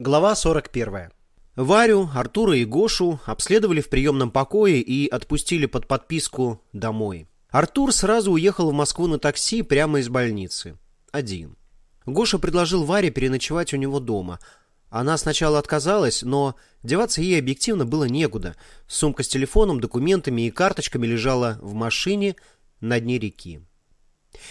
Глава 41. Варю, Артура и Гошу обследовали в приемном покое и отпустили под подписку домой. Артур сразу уехал в Москву на такси прямо из больницы. Один. Гоша предложил Варе переночевать у него дома. Она сначала отказалась, но деваться ей объективно было некуда. Сумка с телефоном, документами и карточками лежала в машине на дне реки.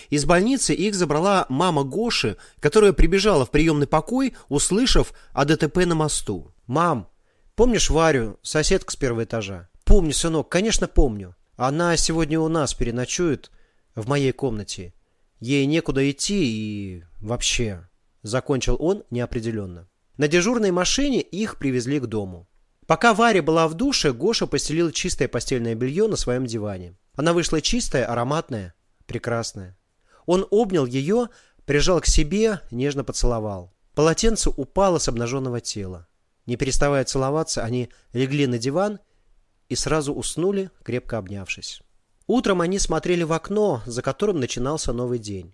Из больницы их забрала мама Гоши, которая прибежала в приемный покой, услышав о ДТП на мосту. «Мам, помнишь Варю, соседка с первого этажа?» «Помню, сынок, конечно помню. Она сегодня у нас переночует в моей комнате. Ей некуда идти и... вообще...» Закончил он неопределенно. На дежурной машине их привезли к дому. Пока Варя была в душе, Гоша постелил чистое постельное белье на своем диване. Она вышла чистая, ароматная, прекрасная. Он обнял ее, прижал к себе, нежно поцеловал. Полотенце упало с обнаженного тела. Не переставая целоваться, они легли на диван и сразу уснули, крепко обнявшись. Утром они смотрели в окно, за которым начинался новый день.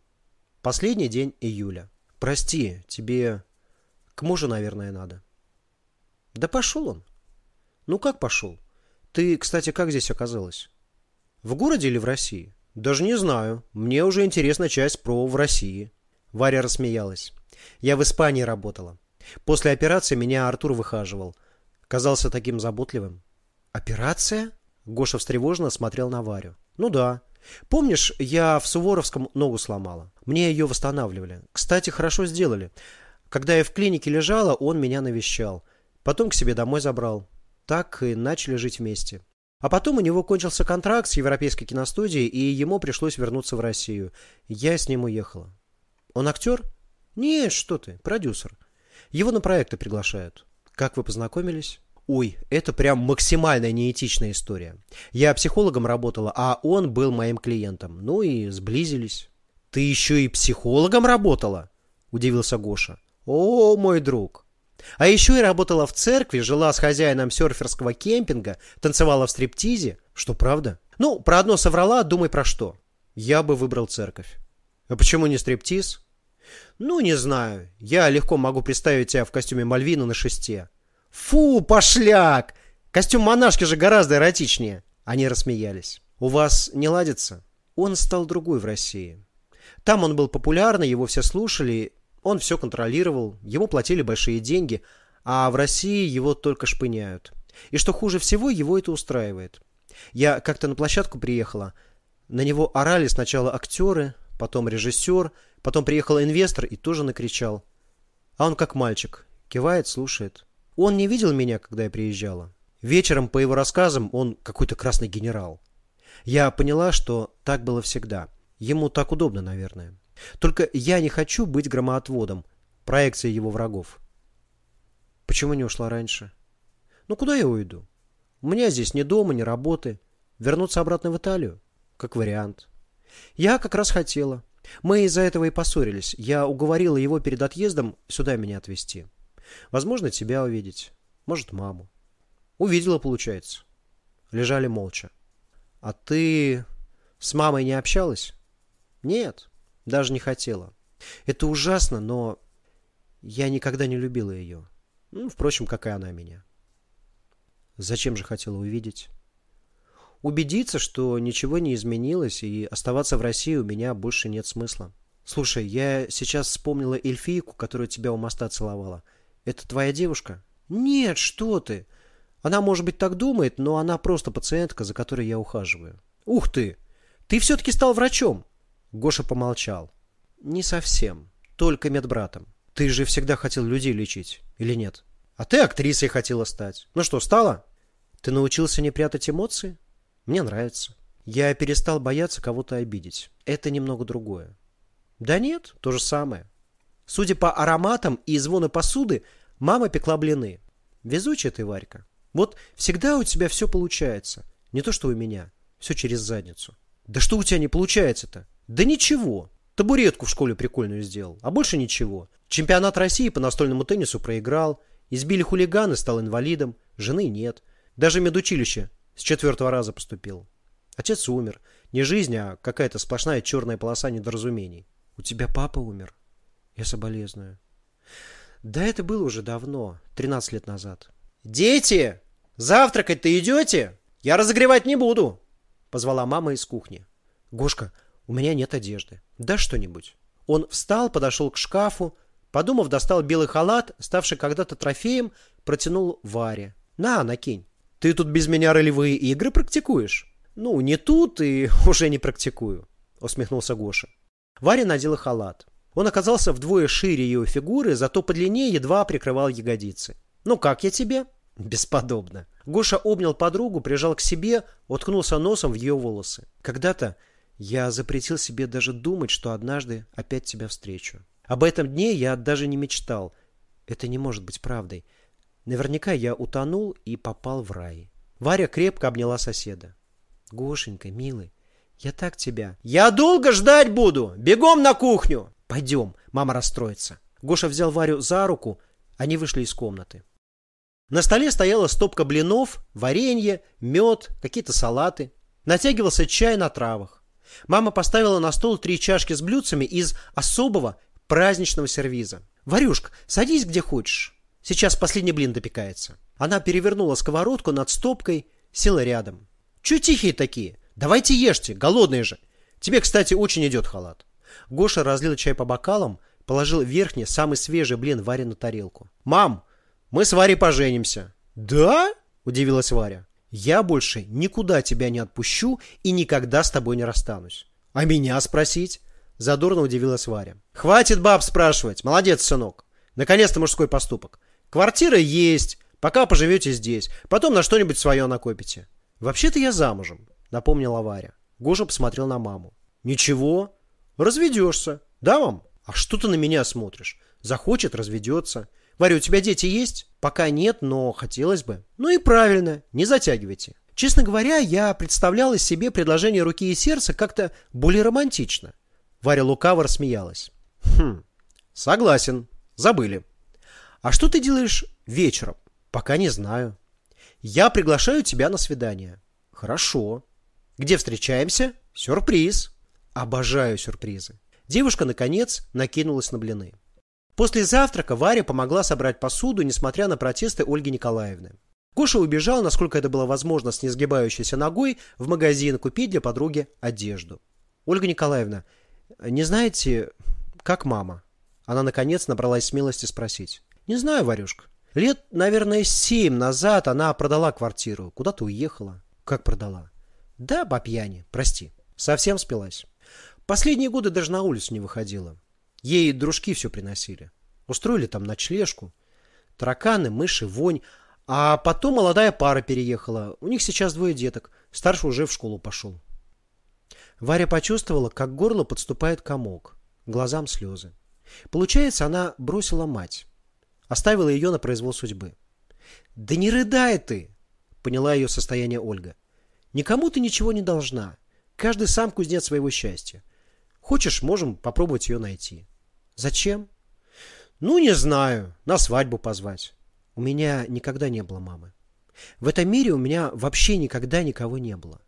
Последний день июля. «Прости, тебе к мужу, наверное, надо». «Да пошел он». «Ну как пошел? Ты, кстати, как здесь оказалась? В городе или в России?» Даже не знаю. Мне уже интересна часть про в России. Варя рассмеялась. Я в Испании работала. После операции меня Артур выхаживал. Казался таким заботливым. Операция? Гоша встревоженно смотрел на Варю. Ну да. Помнишь, я в Суворовском ногу сломала? Мне ее восстанавливали. Кстати, хорошо сделали. Когда я в клинике лежала, он меня навещал. Потом к себе домой забрал. Так и начали жить вместе. А потом у него кончился контракт с Европейской киностудией, и ему пришлось вернуться в Россию. Я с ним уехала. Он актер? Нет, что ты, продюсер. Его на проекты приглашают. Как вы познакомились? Ой, это прям максимально неэтичная история. Я психологом работала, а он был моим клиентом. Ну и сблизились. Ты еще и психологом работала? Удивился Гоша. О, мой друг, а еще я работала в церкви, жила с хозяином серферского кемпинга, танцевала в стриптизе. Что, правда? Ну, про одно соврала, думай про что. Я бы выбрал церковь. А почему не стриптиз? Ну, не знаю. Я легко могу представить тебя в костюме Мальвина на шесте. Фу, пошляк! Костюм монашки же гораздо эротичнее. Они рассмеялись. У вас не ладится? Он стал другой в России. Там он был популярный, его все слушали, он все контролировал, ему платили большие деньги, а в России его только шпыняют. И что хуже всего, его это устраивает. Я как-то на площадку приехала. На него орали сначала актеры, потом режиссер, потом приехал инвестор и тоже накричал. А он как мальчик. Кивает, слушает. Он не видел меня, когда я приезжала. Вечером, по его рассказам, он какой-то красный генерал. Я поняла, что так было всегда. Ему так удобно, наверное. Только я не хочу быть громоотводом, проекцией его врагов. Почему не ушла раньше? Ну куда я уйду? У меня здесь ни дома, ни работы. Вернуться обратно в Италию? Как вариант. Я как раз хотела. Мы из-за этого и поссорились. Я уговорила его перед отъездом сюда меня отвезти. Возможно, тебя увидеть. Может, маму. Увидела, получается. Лежали молча. А ты с мамой не общалась? Нет. Даже не хотела. Это ужасно, но я никогда не любила ее. Ну, впрочем, как и она меня. Зачем же хотела увидеть? Убедиться, что ничего не изменилось, и оставаться в России у меня больше нет смысла. Слушай, я сейчас вспомнила эльфийку, которая тебя у моста целовала. Это твоя девушка? Нет, что ты. Она, может быть, так думает, но она просто пациентка, за которой я ухаживаю. Ух ты! Ты все-таки стал врачом. Гоша помолчал. Не совсем. Только медбратом. Ты же всегда хотел людей лечить, или нет? А ты актрисой хотела стать. Ну что, стала? Ты научился не прятать эмоции? Мне нравится. Я перестал бояться кого-то обидеть. Это немного другое. Да нет, то же самое. Судя по ароматам и звону посуды, мама пекла блины. Везучая ты, Варька. Вот всегда у тебя все получается. Не то, что у меня. Все через задницу. Да что у тебя не получается-то? Да ничего. Табуретку в школе прикольную сделал, а больше ничего. Чемпионат России по настольному теннису проиграл, избили хулиганы, стал инвалидом, жены нет. Даже медучилище с четвертого раза поступил. Отец умер. Не жизнь, а какая-то сплошная черная полоса недоразумений. У тебя папа умер? Я соболезную. Да это было уже давно, 13 лет назад. «Дети! Завтракать-то идете? Я разогревать не буду!» Позвала мама из кухни. «Гошка, у меня нет одежды. Да что-нибудь». Он встал, подошел к шкафу, подумав, достал белый халат, ставший когда-то трофеем, протянул Варе. «На, накинь. Ты тут без меня ролевые игры практикуешь?» «Ну, не тут и уже не практикую», — усмехнулся Гоша. Варя надела халат. Он оказался вдвое шире ее фигуры, зато по длине едва прикрывал ягодицы. «Ну как я тебе?» «Бесподобно». Гоша обнял подругу, прижал к себе, уткнулся носом в ее волосы. «Когда-то я запретил себе даже думать, что однажды опять тебя встречу. Об этом дне я даже не мечтал. Это не может быть правдой. Наверняка я утонул и попал в рай». Варя крепко обняла соседа. «Гошенька, милый, я так тебя...» «Я долго ждать буду! Бегом на кухню!» «Пойдем, мама расстроится». Гоша взял Варю за руку, они вышли из комнаты. На столе стояла стопка блинов, варенье, мед, какие-то салаты. Натягивался чай на травах. Мама поставила на стол три чашки с блюдцами из особого праздничного сервиза. «Варюшка, садись где хочешь. Сейчас последний блин допекается». Она перевернула сковородку над стопкой, села рядом. «Чё тихие такие? Давайте ешьте, голодные же. Тебе, кстати, очень идет халат». Гоша разлил чай по бокалам, положил верхний, самый свежий блин Варе на тарелку. «Мам, мы с Варей поженимся». «Да?» – удивилась Варя. «Я больше никуда тебя не отпущу и никогда с тобой не расстанусь». «А меня спросить?» – задорно удивилась Варя. «Хватит баб спрашивать. Молодец, сынок. Наконец-то мужской поступок. Квартира есть, пока поживете здесь. Потом на что-нибудь свое накопите». «Вообще-то я замужем», – напомнила Варя. Гоша посмотрел на маму. «Ничего. Разведешься. Да, мам? А что ты на меня смотришь? Захочет, разведется. Варя, у тебя дети есть? Пока нет, но хотелось бы. Ну и правильно, не затягивайте. Честно говоря, я представляла себе предложение руки и сердца как-то более романтично. Варя лукаво рассмеялась. Хм, согласен, забыли. А что ты делаешь вечером? Пока не знаю. Я приглашаю тебя на свидание. Хорошо. Где встречаемся? Сюрприз. Обожаю сюрпризы. Девушка, наконец, накинулась на блины. После завтрака Варя помогла собрать посуду, несмотря на протесты Ольги Николаевны. Гоша убежал, насколько это было возможно, с несгибающейся ногой в магазин купить для подруги одежду. «Ольга Николаевна, не знаете, как мама?» Она, наконец, набралась смелости спросить. «Не знаю, Варюшка. Лет, наверное, семь назад она продала квартиру. Куда-то уехала». «Как продала?» «Да, по пьяни. Прости. Совсем спилась. Последние годы даже на улицу не выходила. Ей дружки все приносили. Устроили там ночлежку. Тараканы, мыши, вонь. А потом молодая пара переехала. У них сейчас двое деток. Старший уже в школу пошел. Варя почувствовала, как горло подступает комок. Глазам слезы. Получается, она бросила мать. Оставила ее на произвол судьбы. «Да не рыдай ты!» — поняла ее состояние Ольга. «Никому ты ничего не должна. Каждый сам кузнец своего счастья. Хочешь, можем попробовать ее найти. Зачем? Ну, не знаю. На свадьбу позвать. У меня никогда не было мамы. В этом мире у меня вообще никогда никого не было.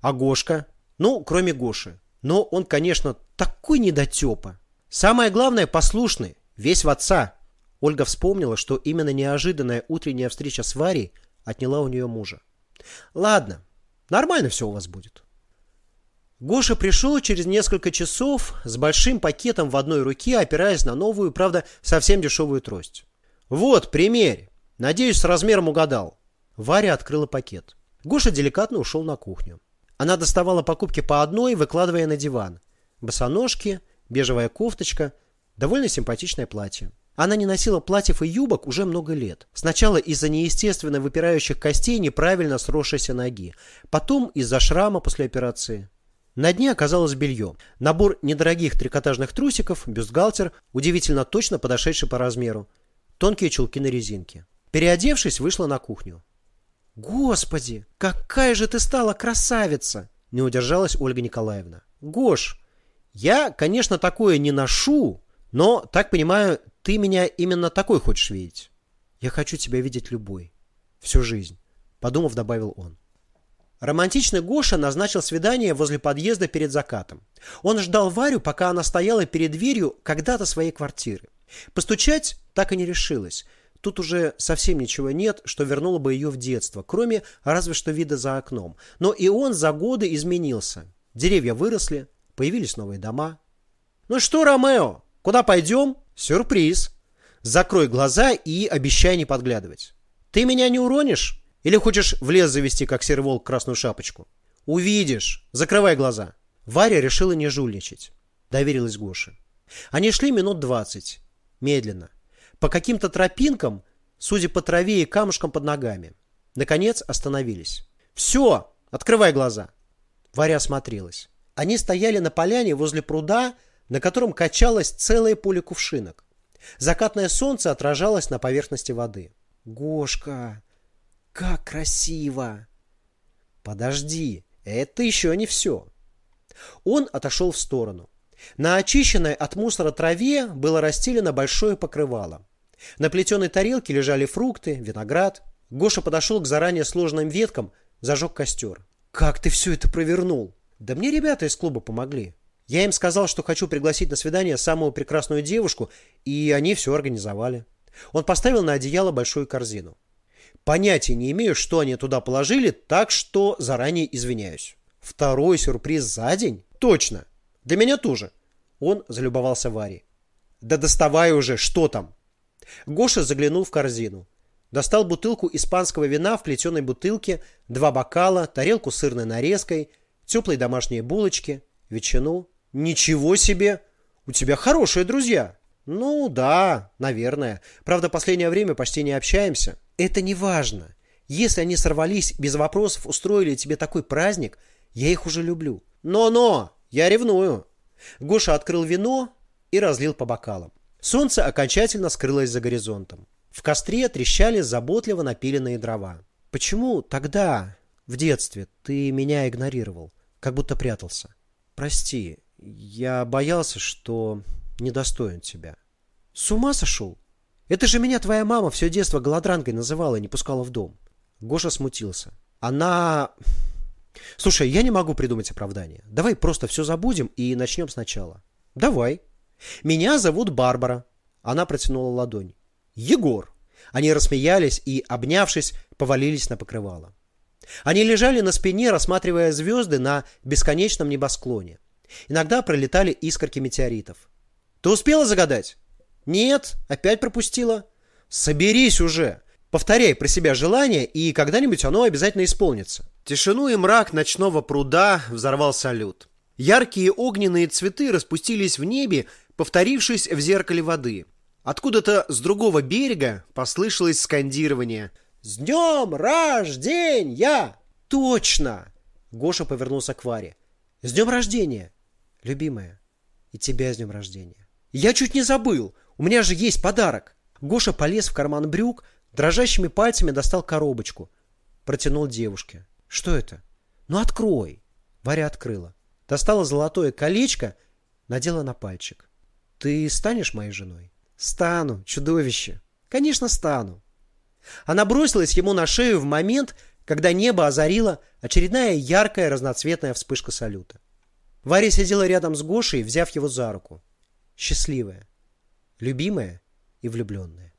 А Гошка? Ну, кроме Гоши. Но он, конечно, такой недотепа. Самое главное, послушный. Весь в отца. Ольга вспомнила, что именно неожиданная утренняя встреча с Варей отняла у нее мужа. Ладно, нормально все у вас будет. Гоша пришел через несколько часов с большим пакетом в одной руке, опираясь на новую, правда, совсем дешевую трость. «Вот, примерь. Надеюсь, с размером угадал». Варя открыла пакет. Гоша деликатно ушел на кухню. Она доставала покупки по одной, выкладывая на диван. Босоножки, бежевая кофточка, довольно симпатичное платье. Она не носила платьев и юбок уже много лет. Сначала из-за неестественно выпирающих костей неправильно сросшейся ноги. Потом из-за шрама после операции. На дне оказалось белье. Набор недорогих трикотажных трусиков, бюстгальтер, удивительно точно подошедший по размеру. Тонкие чулки на резинке. Переодевшись, вышла на кухню. «Господи, какая же ты стала красавица!» Не удержалась Ольга Николаевна. «Гош, я, конечно, такое не ношу, но, так понимаю, ты меня именно такой хочешь видеть. Я хочу тебя видеть любой. Всю жизнь», — подумав, добавил он. Романтичный Гоша назначил свидание возле подъезда перед закатом. Он ждал Варю, пока она стояла перед дверью когда-то своей квартиры. Постучать так и не решилась. Тут уже совсем ничего нет, что вернуло бы ее в детство, кроме разве что вида за окном. Но и он за годы изменился. Деревья выросли, появились новые дома. «Ну что, Ромео, куда пойдем?» «Сюрприз!» «Закрой глаза и обещай не подглядывать». «Ты меня не уронишь? Или хочешь в лес завести, как серый волк, красную шапочку?» «Увидишь! Закрывай глаза!» Варя решила не жульничать. Доверилась Гоше. Они шли минут двадцать. Медленно. По каким-то тропинкам, судя по траве и камушкам под ногами. Наконец остановились. «Все! Открывай глаза!» Варя осмотрелась. Они стояли на поляне возле пруда, на котором качалось целое поле кувшинок. Закатное солнце отражалось на поверхности воды. «Гошка, как красиво!» «Подожди, это еще не все!» Он отошел в сторону. На очищенной от мусора траве было расстелено большое покрывало. На плетеной тарелке лежали фрукты, виноград. Гоша подошел к заранее сложенным веткам, зажег костер. «Как ты все это провернул?» «Да мне ребята из клуба помогли. Я им сказал, что хочу пригласить на свидание самую прекрасную девушку, и они все организовали». Он поставил на одеяло большую корзину. Понятия не имею, что они туда положили, так что заранее извиняюсь. Второй сюрприз за день? Точно. Для меня тоже. Он залюбовался Варей. Да доставай уже, что там? Гоша заглянул в корзину. Достал бутылку испанского вина в плетеной бутылке, два бокала, тарелку сырной нарезкой, теплые домашние булочки, ветчину. Ничего себе! У тебя хорошие друзья. Ну да, наверное. Правда, последнее время почти не общаемся. Это не важно. Если они сорвались без вопросов, устроили тебе такой праздник, я их уже люблю. Но-но, я ревную. Гоша открыл вино и разлил по бокалам. Солнце окончательно скрылось за горизонтом. В костре трещали заботливо напиленные дрова. Почему тогда, в детстве, ты меня игнорировал, как будто прятался? Прости, я боялся, что недостоин тебя. С ума сошел? Это же меня твоя мама все детство голодранкой называла и не пускала в дом. Гоша смутился. Она... Слушай, я не могу придумать оправдание. Давай просто все забудем и начнем сначала. Давай. Меня зовут Барбара. Она протянула ладонь. Егор. Они рассмеялись и, обнявшись, повалились на покрывало. Они лежали на спине, рассматривая звезды на бесконечном небосклоне. Иногда пролетали искорки метеоритов. Ты успела загадать? Нет, опять пропустила. Соберись уже. Повторяй про себя желание, и когда-нибудь оно обязательно исполнится. Тишину и мрак ночного пруда взорвал салют. Яркие огненные цветы распустились в небе, повторившись в зеркале воды. Откуда-то с другого берега послышалось скандирование. «С днем рождения!» «Точно!» Гоша повернулся к Варе. «С днем рождения, любимая! И тебя с днем рождения!» «Я чуть не забыл! У меня же есть подарок!» Гоша полез в карман брюк, Дрожащими пальцами достал коробочку. Протянул девушке. Что это? Ну открой. Варя открыла. Достала золотое колечко, надела на пальчик. Ты станешь моей женой? Стану, чудовище. Конечно, стану. Она бросилась ему на шею в момент, когда небо озарила очередная яркая разноцветная вспышка салюта. Варя сидела рядом с Гошей, взяв его за руку. Счастливая, любимая и влюбленная.